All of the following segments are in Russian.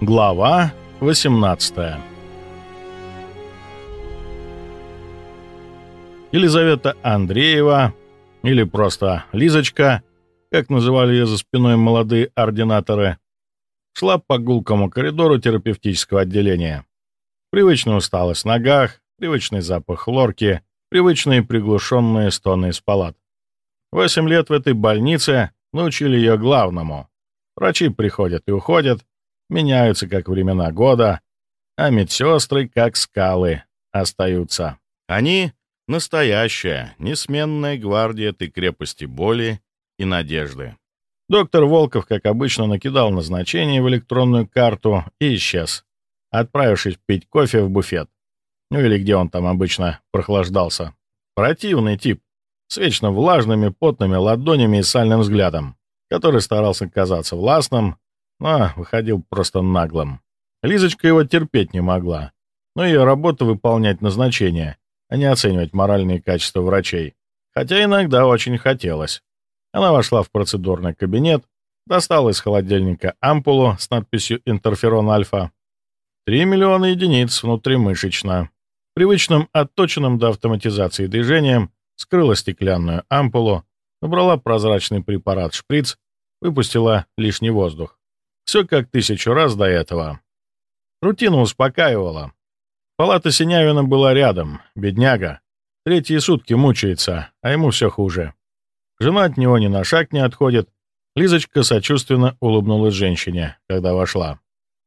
Глава 18 Елизавета Андреева, или просто Лизочка, как называли ее за спиной молодые ординаторы, шла по гулкому коридору терапевтического отделения. Привычная усталость в ногах, привычный запах хлорки, привычные приглушенные стоны из палат. Восемь лет в этой больнице научили ее главному. Врачи приходят и уходят, меняются как времена года, а медсестры, как скалы, остаются. Они — настоящая, несменная гвардия этой крепости боли и надежды. Доктор Волков, как обычно, накидал назначение в электронную карту и исчез, отправившись пить кофе в буфет. Ну или где он там обычно прохлаждался. Противный тип, с вечно влажными, потными ладонями и сальным взглядом, который старался казаться властным, но выходил просто наглым. Лизочка его терпеть не могла, но ее работа выполнять назначение, а не оценивать моральные качества врачей. Хотя иногда очень хотелось. Она вошла в процедурный кабинет, достала из холодильника ампулу с надписью «Интерферон альфа». Три миллиона единиц внутримышечно. Привычным, отточенным до автоматизации движением скрыла стеклянную ампулу, набрала прозрачный препарат шприц, выпустила лишний воздух. Все как тысячу раз до этого. Рутина успокаивала. Палата Синявина была рядом, бедняга. Третьи сутки мучается, а ему все хуже. Жена от него ни на шаг не отходит. Лизочка сочувственно улыбнулась женщине, когда вошла.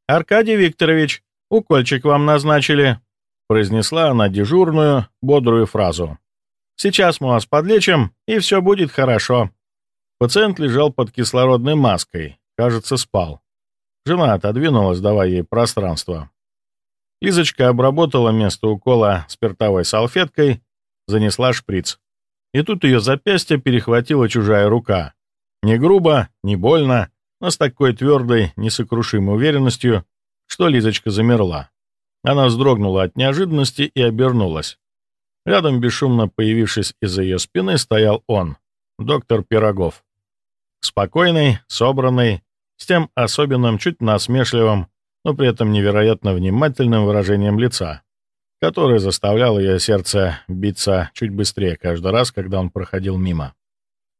«Аркадий Викторович, укольчик вам назначили», — произнесла она дежурную, бодрую фразу. «Сейчас мы вас подлечим, и все будет хорошо». Пациент лежал под кислородной маской, кажется, спал. Жена отодвинулась, давая ей пространство. Лизочка обработала место укола спиртовой салфеткой, занесла шприц. И тут ее запястье перехватила чужая рука. Не грубо, не больно, но с такой твердой, несокрушимой уверенностью, что Лизочка замерла. Она вздрогнула от неожиданности и обернулась. Рядом, бесшумно появившись из-за ее спины, стоял он, доктор Пирогов. Спокойный, собранный, с тем особенным, чуть насмешливым, но при этом невероятно внимательным выражением лица, которое заставляло ее сердце биться чуть быстрее каждый раз, когда он проходил мимо.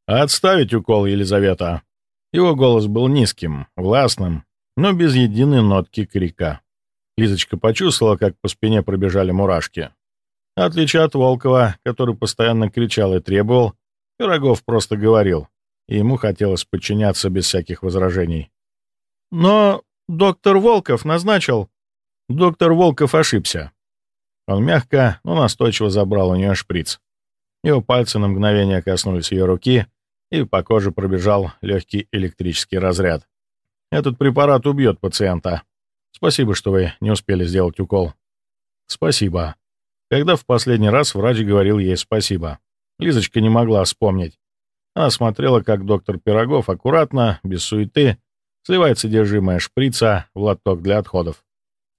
«Отставить укол, Елизавета!» Его голос был низким, властным, но без единой нотки крика. Лизочка почувствовала, как по спине пробежали мурашки. В отличие от Волкова, который постоянно кричал и требовал, Пирогов просто говорил, и ему хотелось подчиняться без всяких возражений. «Но доктор Волков назначил...» Доктор Волков ошибся. Он мягко, но настойчиво забрал у нее шприц. Его пальцы на мгновение коснулись ее руки, и по коже пробежал легкий электрический разряд. «Этот препарат убьет пациента. Спасибо, что вы не успели сделать укол». «Спасибо». Когда в последний раз врач говорил ей спасибо, Лизочка не могла вспомнить. Она смотрела, как доктор Пирогов аккуратно, без суеты, сливает содержимое шприца в лоток для отходов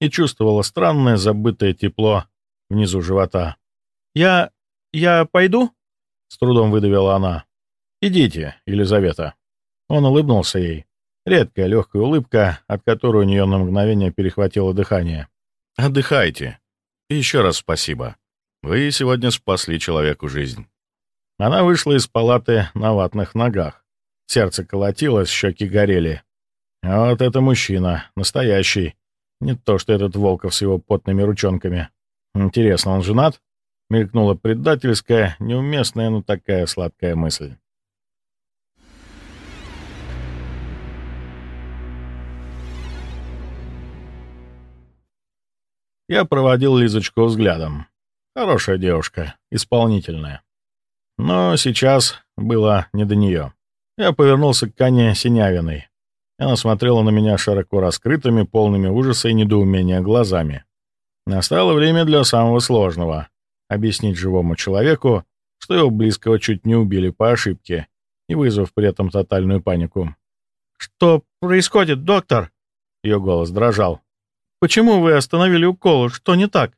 и чувствовала странное забытое тепло внизу живота. «Я... я пойду?» — с трудом выдавила она. «Идите, Елизавета». Он улыбнулся ей. Редкая легкая улыбка, от которой у нее на мгновение перехватило дыхание. «Отдыхайте. И еще раз спасибо. Вы сегодня спасли человеку жизнь». Она вышла из палаты на ватных ногах. Сердце колотилось, щеки горели. А вот это мужчина, настоящий. Не то, что этот Волков с его потными ручонками. Интересно, он женат? Мелькнула предательская, неуместная, но такая сладкая мысль. Я проводил Лизочку взглядом. Хорошая девушка, исполнительная. Но сейчас было не до нее. Я повернулся к Кане Синявиной. Она смотрела на меня широко раскрытыми, полными ужаса и недоумения глазами. Настало время для самого сложного — объяснить живому человеку, что его близкого чуть не убили по ошибке, и вызвав при этом тотальную панику. «Что происходит, доктор?» Ее голос дрожал. «Почему вы остановили укол? Что не так?»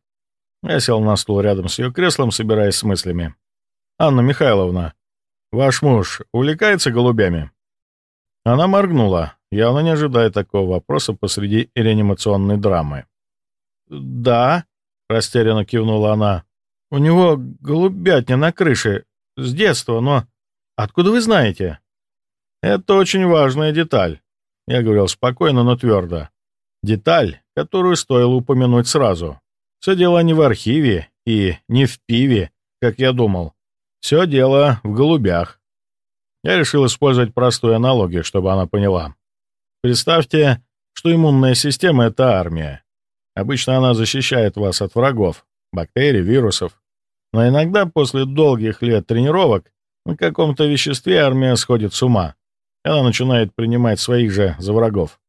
Я сел на стул рядом с ее креслом, собираясь с мыслями. «Анна Михайловна, ваш муж увлекается голубями?» Она моргнула, явно не ожидая такого вопроса посреди реанимационной драмы. «Да», — растерянно кивнула она, — «у него голубятня на крыше с детства, но откуда вы знаете?» «Это очень важная деталь», — я говорил спокойно, но твердо. «Деталь, которую стоило упомянуть сразу. Все дело не в архиве и не в пиве, как я думал. Все дело в голубях. Я решил использовать простую аналогию, чтобы она поняла. Представьте, что иммунная система — это армия. Обычно она защищает вас от врагов, бактерий, вирусов. Но иногда после долгих лет тренировок на каком-то веществе армия сходит с ума. Она начинает принимать своих же за врагов.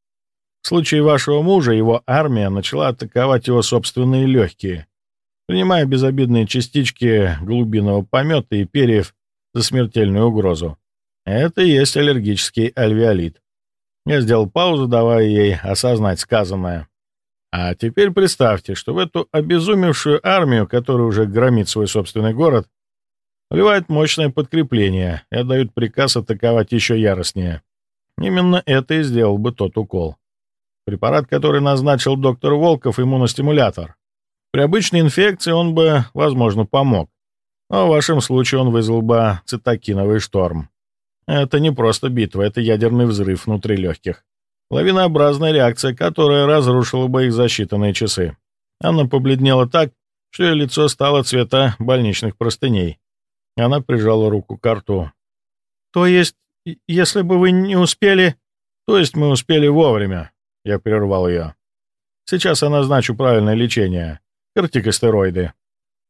В случае вашего мужа его армия начала атаковать его собственные легкие, принимая безобидные частички глубинного помета и перьев за смертельную угрозу. Это и есть аллергический альвеолит. Я сделал паузу, давая ей осознать сказанное. А теперь представьте, что в эту обезумевшую армию, которая уже громит свой собственный город, вливают мощное подкрепление и отдают приказ атаковать еще яростнее. Именно это и сделал бы тот укол. Препарат, который назначил доктор Волков, иммуностимулятор. При обычной инфекции он бы, возможно, помог. Но в вашем случае он вызвал бы цитокиновый шторм. Это не просто битва, это ядерный взрыв внутри легких. Лавинообразная реакция, которая разрушила бы их за считанные часы. Она побледнела так, что ее лицо стало цвета больничных простыней. Она прижала руку к рту. «То есть, если бы вы не успели...» «То есть мы успели вовремя», — я прервал ее. «Сейчас я назначу правильное лечение. Кортикостероиды.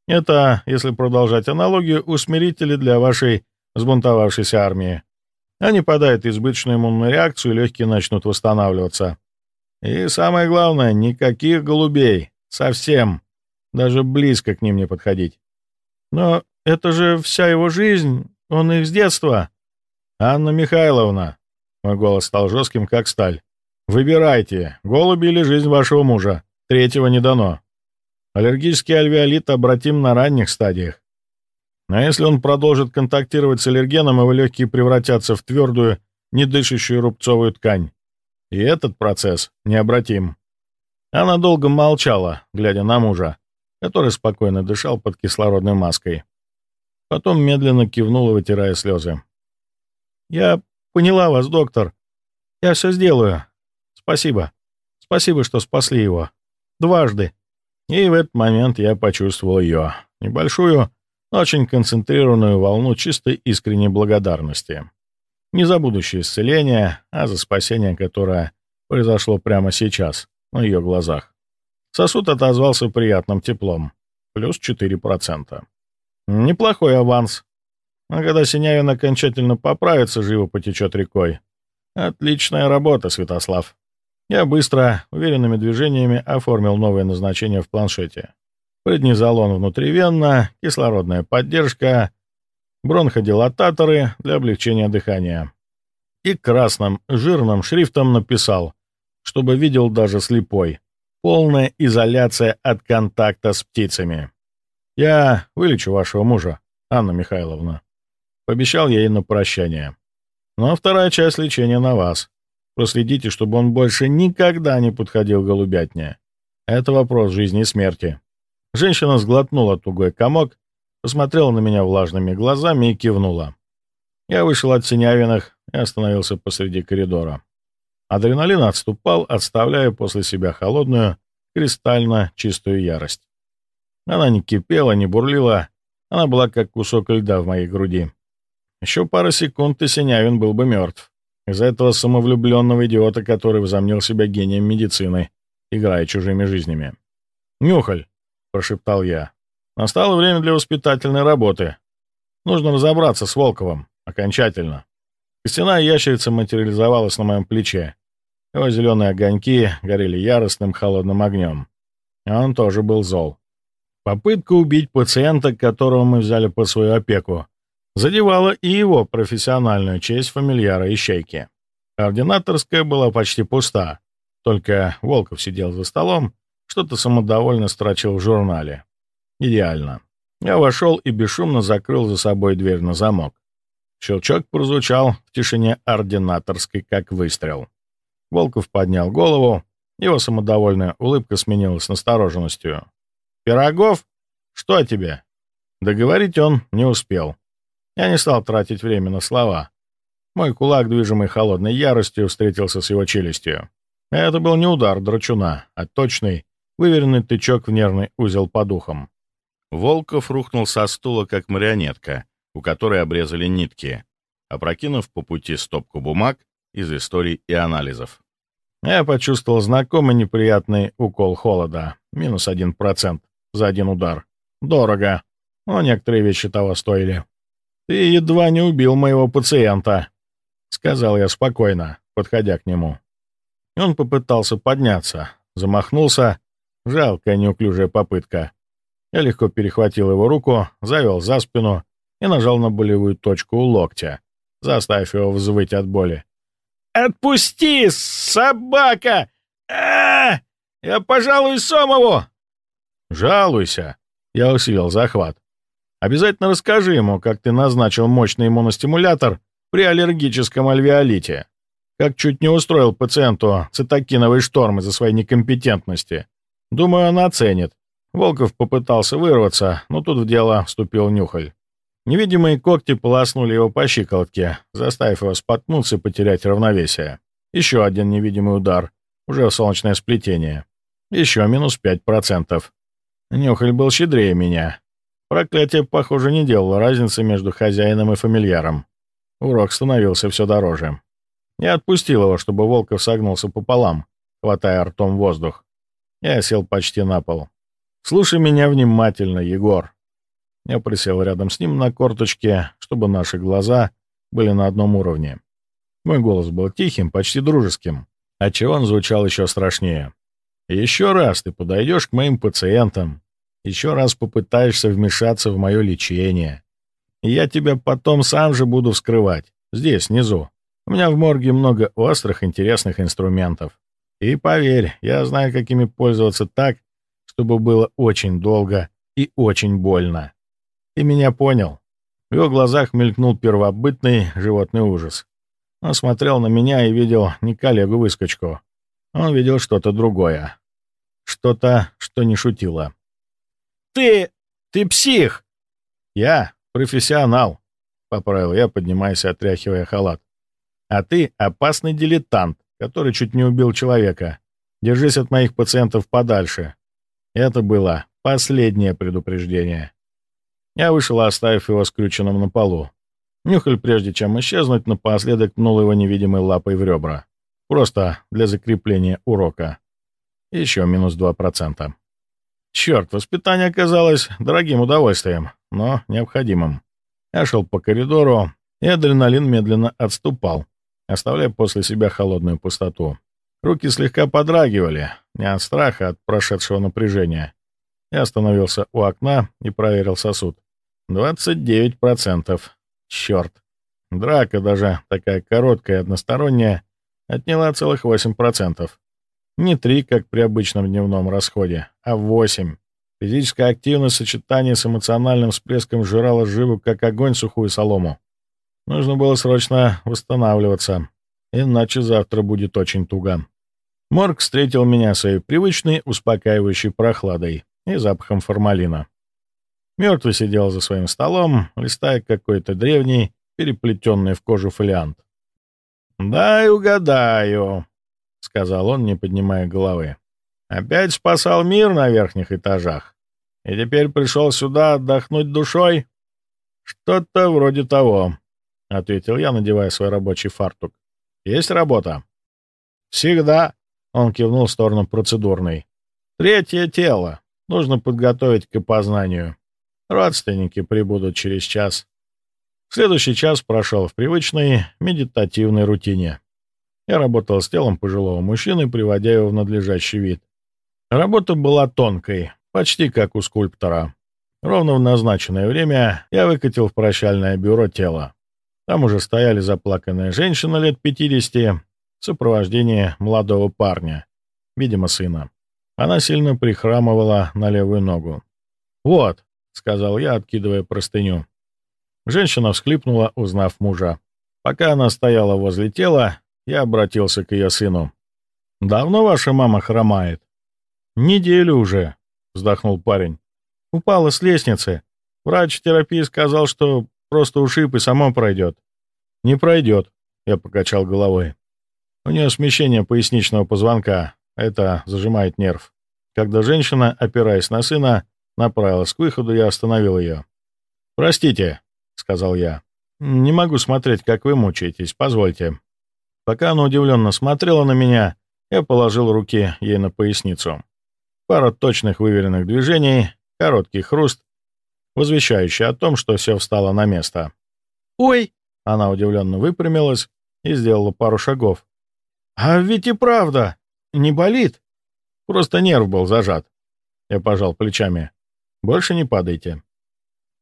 Это, если продолжать аналогию, усмирители для вашей взбунтовавшейся армии. Они подают избыточную иммунную реакцию, легкие начнут восстанавливаться. И самое главное, никаких голубей. Совсем. Даже близко к ним не подходить. Но это же вся его жизнь. Он их с детства. Анна Михайловна. Мой голос стал жестким, как сталь. Выбирайте, голуби или жизнь вашего мужа. Третьего не дано. Аллергический альвеолит обратим на ранних стадиях. А если он продолжит контактировать с аллергеном, его легкие превратятся в твердую, недышащую рубцовую ткань. И этот процесс необратим. Она долго молчала, глядя на мужа, который спокойно дышал под кислородной маской. Потом медленно кивнула, вытирая слезы. «Я поняла вас, доктор. Я все сделаю. Спасибо. Спасибо, что спасли его. Дважды. И в этот момент я почувствовал ее. Небольшую, очень концентрированную волну чистой искренней благодарности. Не за будущее исцеление, а за спасение, которое произошло прямо сейчас, на ее глазах. Сосуд отозвался приятным теплом. Плюс 4%. Неплохой аванс. А когда Синявин окончательно поправится, живо потечет рекой. Отличная работа, Святослав. Я быстро, уверенными движениями оформил новое назначение в планшете. Преднизолон внутривенно, кислородная поддержка, бронходилататоры для облегчения дыхания. И красным жирным шрифтом написал, чтобы видел даже слепой. Полная изоляция от контакта с птицами. Я вылечу вашего мужа, Анна Михайловна. Пообещал я ей на прощание. Но вторая часть лечения на вас. Проследите, чтобы он больше никогда не подходил к голубятне. Это вопрос жизни и смерти. Женщина сглотнула тугой комок, посмотрела на меня влажными глазами и кивнула. Я вышел от Синявиных и остановился посреди коридора. Адреналин отступал, отставляя после себя холодную, кристально чистую ярость. Она не кипела, не бурлила, она была как кусок льда в моей груди. Еще пара секунд, и Синявин был бы мертв. Из-за этого самовлюбленного идиота, который возомнил себя гением медицины, играя чужими жизнями. «Нюхаль!» — прошептал я. «Настало время для воспитательной работы. Нужно разобраться с Волковым. Окончательно». Костяная ящерица материализовалась на моем плече. Его зеленые огоньки горели яростным холодным огнем. Он тоже был зол. Попытка убить пациента, которого мы взяли под свою опеку, задевала и его профессиональную честь фамильяра ищейки. Ординаторская была почти пуста, только Волков сидел за столом, что-то самодовольно строчил в журнале. Идеально. Я вошел и бесшумно закрыл за собой дверь на замок. Щелчок прозвучал в тишине ординаторской, как выстрел. Волков поднял голову, его самодовольная улыбка сменилась настороженностью. «Пирогов? Что тебе?» Договорить он не успел. Я не стал тратить время на слова. Мой кулак, движимый холодной яростью, встретился с его челюстью. Это был не удар драчуна, а точный, выверенный тычок в нервный узел по духам. Волков рухнул со стула, как марионетка, у которой обрезали нитки, опрокинув по пути стопку бумаг из историй и анализов. Я почувствовал знакомый неприятный укол холода. Минус один процент за один удар. Дорого. Но некоторые вещи того стоили. «Ты едва не убил моего пациента», — сказал я спокойно, подходя к нему. Он попытался подняться, замахнулся. Жалкая неуклюжая попытка. Я легко перехватил его руку, завел за спину и нажал на болевую точку у локтя, заставив его взвыть от боли. «Отпусти, собака! а, -а, -а! Я пожалуюсь Сомову!» «Жалуйся!» — я усилил захват. «Обязательно расскажи ему, как ты назначил мощный иммуностимулятор при аллергическом альвеолите, как чуть не устроил пациенту цитокиновый шторм из-за своей некомпетентности. Думаю, он оценит». Волков попытался вырваться, но тут в дело вступил Нюхаль. Невидимые когти полоснули его по щиколотке, заставив его споткнуться и потерять равновесие. Еще один невидимый удар, уже в солнечное сплетение. Еще минус пять процентов. Нюхаль был щедрее меня. Проклятие, похоже, не делало разницы между хозяином и фамильяром. Урок становился все дороже. Я отпустил его, чтобы Волков согнулся пополам, хватая ртом воздух. Я сел почти на пол. «Слушай меня внимательно, Егор», я присел рядом с ним на корточке, чтобы наши глаза были на одном уровне. Мой голос был тихим, почти дружеским, отчего он звучал еще страшнее. «Еще раз ты подойдешь к моим пациентам, еще раз попытаешься вмешаться в мое лечение, я тебя потом сам же буду вскрывать, здесь, внизу. У меня в морге много острых, интересных инструментов. И поверь, я знаю, какими пользоваться так, чтобы было очень долго и очень больно. Ты меня понял. В его глазах мелькнул первобытный животный ужас. Он смотрел на меня и видел не коллегу-выскочку. Он видел что-то другое. Что-то, что не шутило. «Ты... ты псих!» «Я профессионал», — поправил я, поднимаясь отряхивая халат. «А ты опасный дилетант, который чуть не убил человека. Держись от моих пациентов подальше». Это было последнее предупреждение. Я вышел, оставив его скрюченным на полу. Нюхаль, прежде чем исчезнуть, напоследок пнул его невидимой лапой в ребра. Просто для закрепления урока. Еще минус 2%. Черт, воспитание оказалось дорогим удовольствием, но необходимым. Я шел по коридору, и адреналин медленно отступал, оставляя после себя холодную пустоту. Руки слегка подрагивали, не от страха, а от прошедшего напряжения. Я остановился у окна и проверил сосуд. 29%. Черт. Драка, даже такая короткая и односторонняя, отняла целых 8%. Не 3, как при обычном дневном расходе, а 8. Физическая активность в сочетании с эмоциональным всплеском сжирала живу, как огонь, сухую солому. Нужно было срочно восстанавливаться, иначе завтра будет очень туго. Морг встретил меня своей привычной, успокаивающей прохладой и запахом формалина. Мертвый сидел за своим столом, листая какой-то древний, переплетенный в кожу фолиант. «Дай угадаю», — сказал он, не поднимая головы. «Опять спасал мир на верхних этажах, и теперь пришел сюда отдохнуть душой?» «Что-то вроде того», — ответил я, надевая свой рабочий фартук. «Есть работа?» «Всегда», — он кивнул в сторону процедурной. «Третье тело. Нужно подготовить к опознанию. Родственники прибудут через час. Следующий час прошел в привычной медитативной рутине. Я работал с телом пожилого мужчины, приводя его в надлежащий вид. Работа была тонкой, почти как у скульптора. Ровно в назначенное время я выкатил в прощальное бюро тело. Там уже стояли заплаканная женщина лет 50 в сопровождении молодого парня, видимо, сына. Она сильно прихрамывала на левую ногу. «Вот», — сказал я, откидывая простыню. Женщина всхлипнула, узнав мужа. Пока она стояла возле тела, я обратился к ее сыну. «Давно ваша мама хромает?» «Неделю уже», — вздохнул парень. «Упала с лестницы. Врач терапии сказал, что просто ушиб и само пройдет». «Не пройдет», — я покачал головой. «У нее смещение поясничного позвонка. Это зажимает нерв». Когда женщина, опираясь на сына, направилась к выходу, я остановил ее. «Простите», — сказал я. «Не могу смотреть, как вы мучаетесь. Позвольте». Пока она удивленно смотрела на меня, я положил руки ей на поясницу. Пара точных выверенных движений, короткий хруст, возвещающий о том, что все встало на место. «Ой!» — она удивленно выпрямилась и сделала пару шагов. «А ведь и правда! Не болит!» Просто нерв был зажат. Я пожал плечами. «Больше не падайте».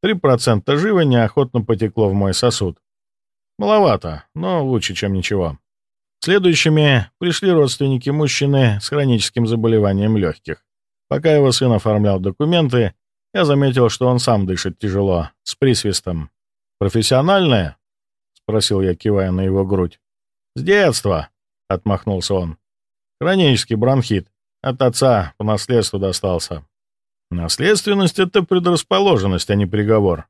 Три процента живы неохотно потекло в мой сосуд. Маловато, но лучше, чем ничего. Следующими пришли родственники мужчины с хроническим заболеванием легких. Пока его сын оформлял документы, я заметил, что он сам дышит тяжело, с присвистом. «Профессиональное?» — спросил я, кивая на его грудь. «С детства», — отмахнулся он. «Хронический бронхит. От отца по наследству достался». «Наследственность — это предрасположенность, а не приговор».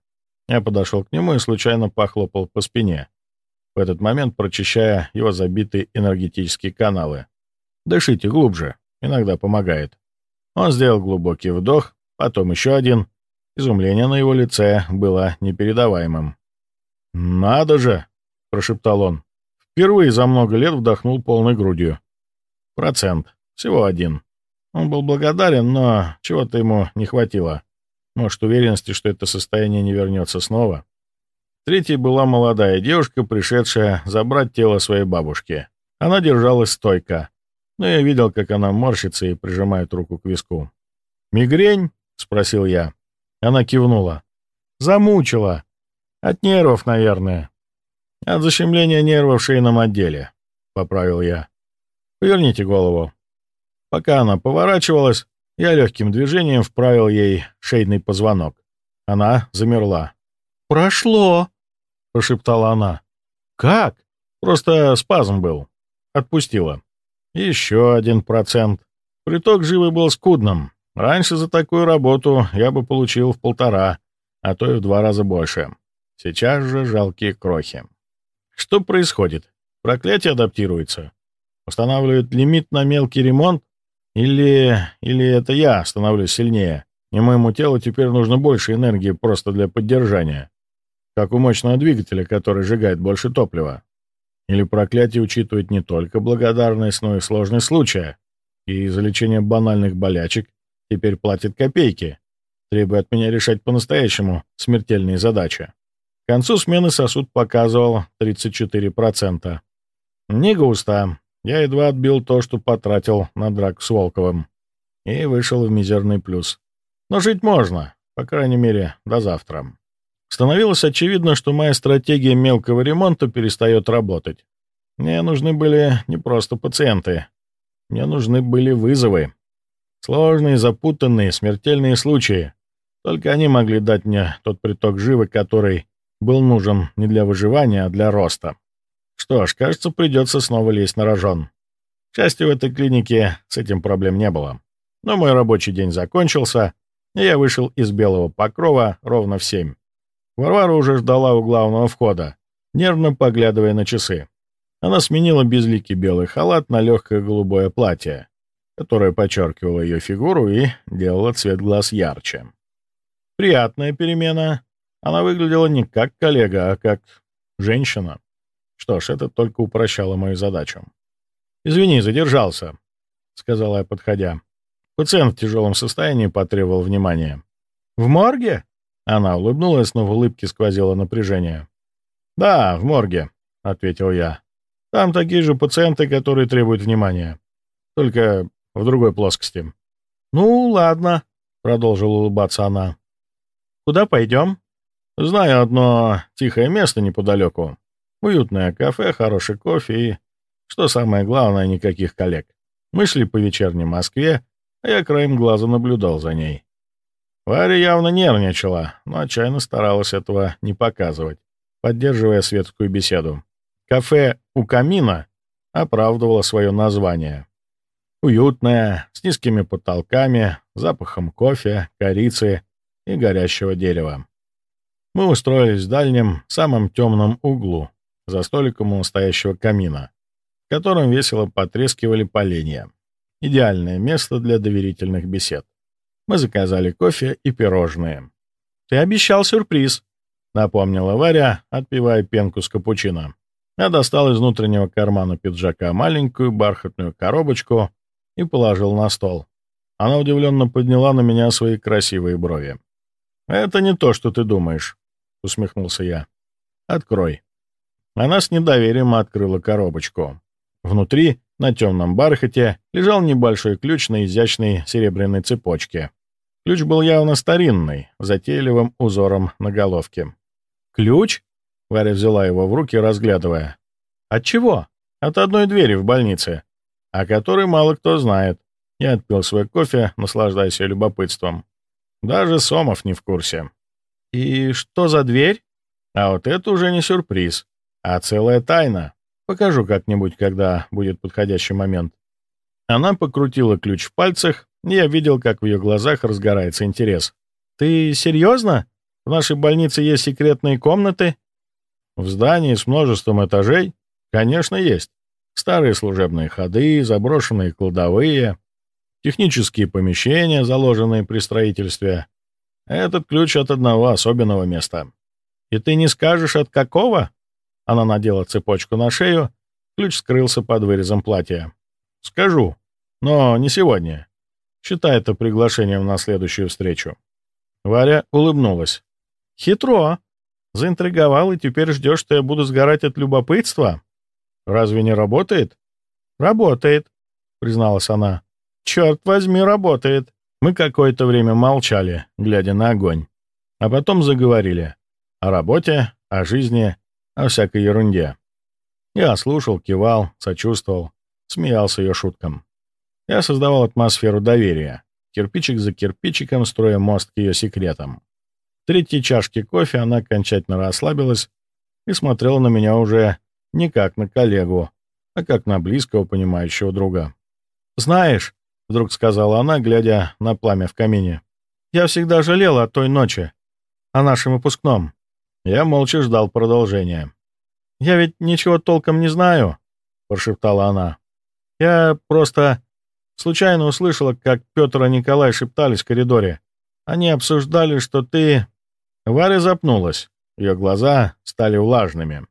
Я подошел к нему и случайно похлопал по спине, в этот момент прочищая его забитые энергетические каналы. «Дышите глубже, иногда помогает». Он сделал глубокий вдох, потом еще один. Изумление на его лице было непередаваемым. «Надо же!» — прошептал он. Впервые за много лет вдохнул полной грудью. Процент. Всего один. Он был благодарен, но чего-то ему не хватило. Может, уверенности, что это состояние не вернется снова. Третьей была молодая девушка, пришедшая забрать тело своей бабушки. Она держалась стойко, но я видел, как она морщится и прижимает руку к виску. «Мигрень?» — спросил я. Она кивнула. «Замучила. От нервов, наверное. От защемления нервов в шейном отделе», — поправил я. «Поверните голову». Пока она поворачивалась, я легким движением вправил ей шейный позвонок. Она замерла. «Прошло!» — прошептала она. «Как?» «Просто спазм был. Отпустила. Еще один процент. Приток живы был скудным. Раньше за такую работу я бы получил в полтора, а то и в два раза больше. Сейчас же жалкие крохи. Что происходит? Проклятие адаптируется? Устанавливает лимит на мелкий ремонт? Или... или это я становлюсь сильнее, и моему телу теперь нужно больше энергии просто для поддержания? Как у мощного двигателя, который сжигает больше топлива. Или проклятие учитывает не только благодарность, но и сложность случая, и за лечение банальных болячек теперь платит копейки, требуя от меня решать по-настоящему смертельные задачи. К концу смены сосуд показывал 34%. Не густо. Я едва отбил то, что потратил на драку с Волковым. И вышел в мизерный плюс. Но жить можно, по крайней мере, до завтра. Становилось очевидно, что моя стратегия мелкого ремонта перестает работать. Мне нужны были не просто пациенты. Мне нужны были вызовы. Сложные, запутанные, смертельные случаи. Только они могли дать мне тот приток живы, который был нужен не для выживания, а для роста. Что ж, кажется, придется снова лезть на рожон. К счастью, в этой клинике с этим проблем не было. Но мой рабочий день закончился, и я вышел из белого покрова ровно в семь. Варвара уже ждала у главного входа, нервно поглядывая на часы. Она сменила безликий белый халат на легкое голубое платье, которое подчеркивало ее фигуру и делало цвет глаз ярче. Приятная перемена. Она выглядела не как коллега, а как женщина. Что ж, это только упрощало мою задачу. «Извини, задержался», — сказала я, подходя. Пациент в тяжелом состоянии потребовал внимания. «В морге?» Она улыбнулась, но в улыбке сквозило напряжение. «Да, в морге», — ответил я. «Там такие же пациенты, которые требуют внимания. Только в другой плоскости». «Ну, ладно», — продолжила улыбаться она. «Куда пойдем?» «Знаю одно тихое место неподалеку. Уютное кафе, хороший кофе и, что самое главное, никаких коллег. Мы шли по вечерней Москве, а я краем глаза наблюдал за ней. Варя явно нервничала, но отчаянно старалась этого не показывать, поддерживая светскую беседу. Кафе «У камина» оправдывало свое название. Уютная, с низкими потолками, запахом кофе, корицы и горящего дерева. Мы устроились в дальнем, самом темном углу, за столиком у настоящего камина, в котором весело потрескивали поленья. Идеальное место для доверительных бесед. Мы заказали кофе и пирожные. «Ты обещал сюрприз», — напомнила Варя, отпивая пенку с капучино. Я достал из внутреннего кармана пиджака маленькую бархатную коробочку и положил на стол. Она удивленно подняла на меня свои красивые брови. «Это не то, что ты думаешь», — усмехнулся я. «Открой». Она с недоверием открыла коробочку. Внутри, на темном бархате, лежал небольшой ключ на изящной серебряной цепочке. Ключ был явно старинный, затейливым узором на головке. «Ключ?» — Варя взяла его в руки, разглядывая. «От чего?» «От одной двери в больнице о которой мало кто знает. Я отпил свой кофе, наслаждаясь любопытством. Даже Сомов не в курсе. «И что за дверь?» «А вот это уже не сюрприз, а целая тайна. Покажу как-нибудь, когда будет подходящий момент». Она покрутила ключ в пальцах, я видел, как в ее глазах разгорается интерес. «Ты серьезно? В нашей больнице есть секретные комнаты?» «В здании с множеством этажей? Конечно, есть. Старые служебные ходы, заброшенные кладовые, технические помещения, заложенные при строительстве. Этот ключ от одного особенного места. И ты не скажешь, от какого? Она надела цепочку на шею, ключ скрылся под вырезом платья. Скажу, но не сегодня. Считай это приглашением на следующую встречу. Варя улыбнулась. Хитро. Заинтриговал, и теперь ждешь, что я буду сгорать от любопытства? Разве не работает? Работает, призналась она. Черт возьми, работает. Мы какое-то время молчали, глядя на огонь. А потом заговорили. О работе, о жизни, о всякой ерунде. Я слушал, кивал, сочувствовал, смеялся ее шуткам. Я создавал атмосферу доверия, кирпичик за кирпичиком строя мост к ее секретам. В третьей чашке кофе она окончательно расслабилась и смотрела на меня уже не как на коллегу, а как на близкого понимающего друга. «Знаешь», — вдруг сказала она, глядя на пламя в камине, «я всегда жалела о той ночи, о нашем выпускном». Я молча ждал продолжения. «Я ведь ничего толком не знаю», — прошептала она. «Я просто случайно услышала, как Петр и Николай шептались в коридоре. Они обсуждали, что ты...» Варя запнулась. Ее глаза стали влажными.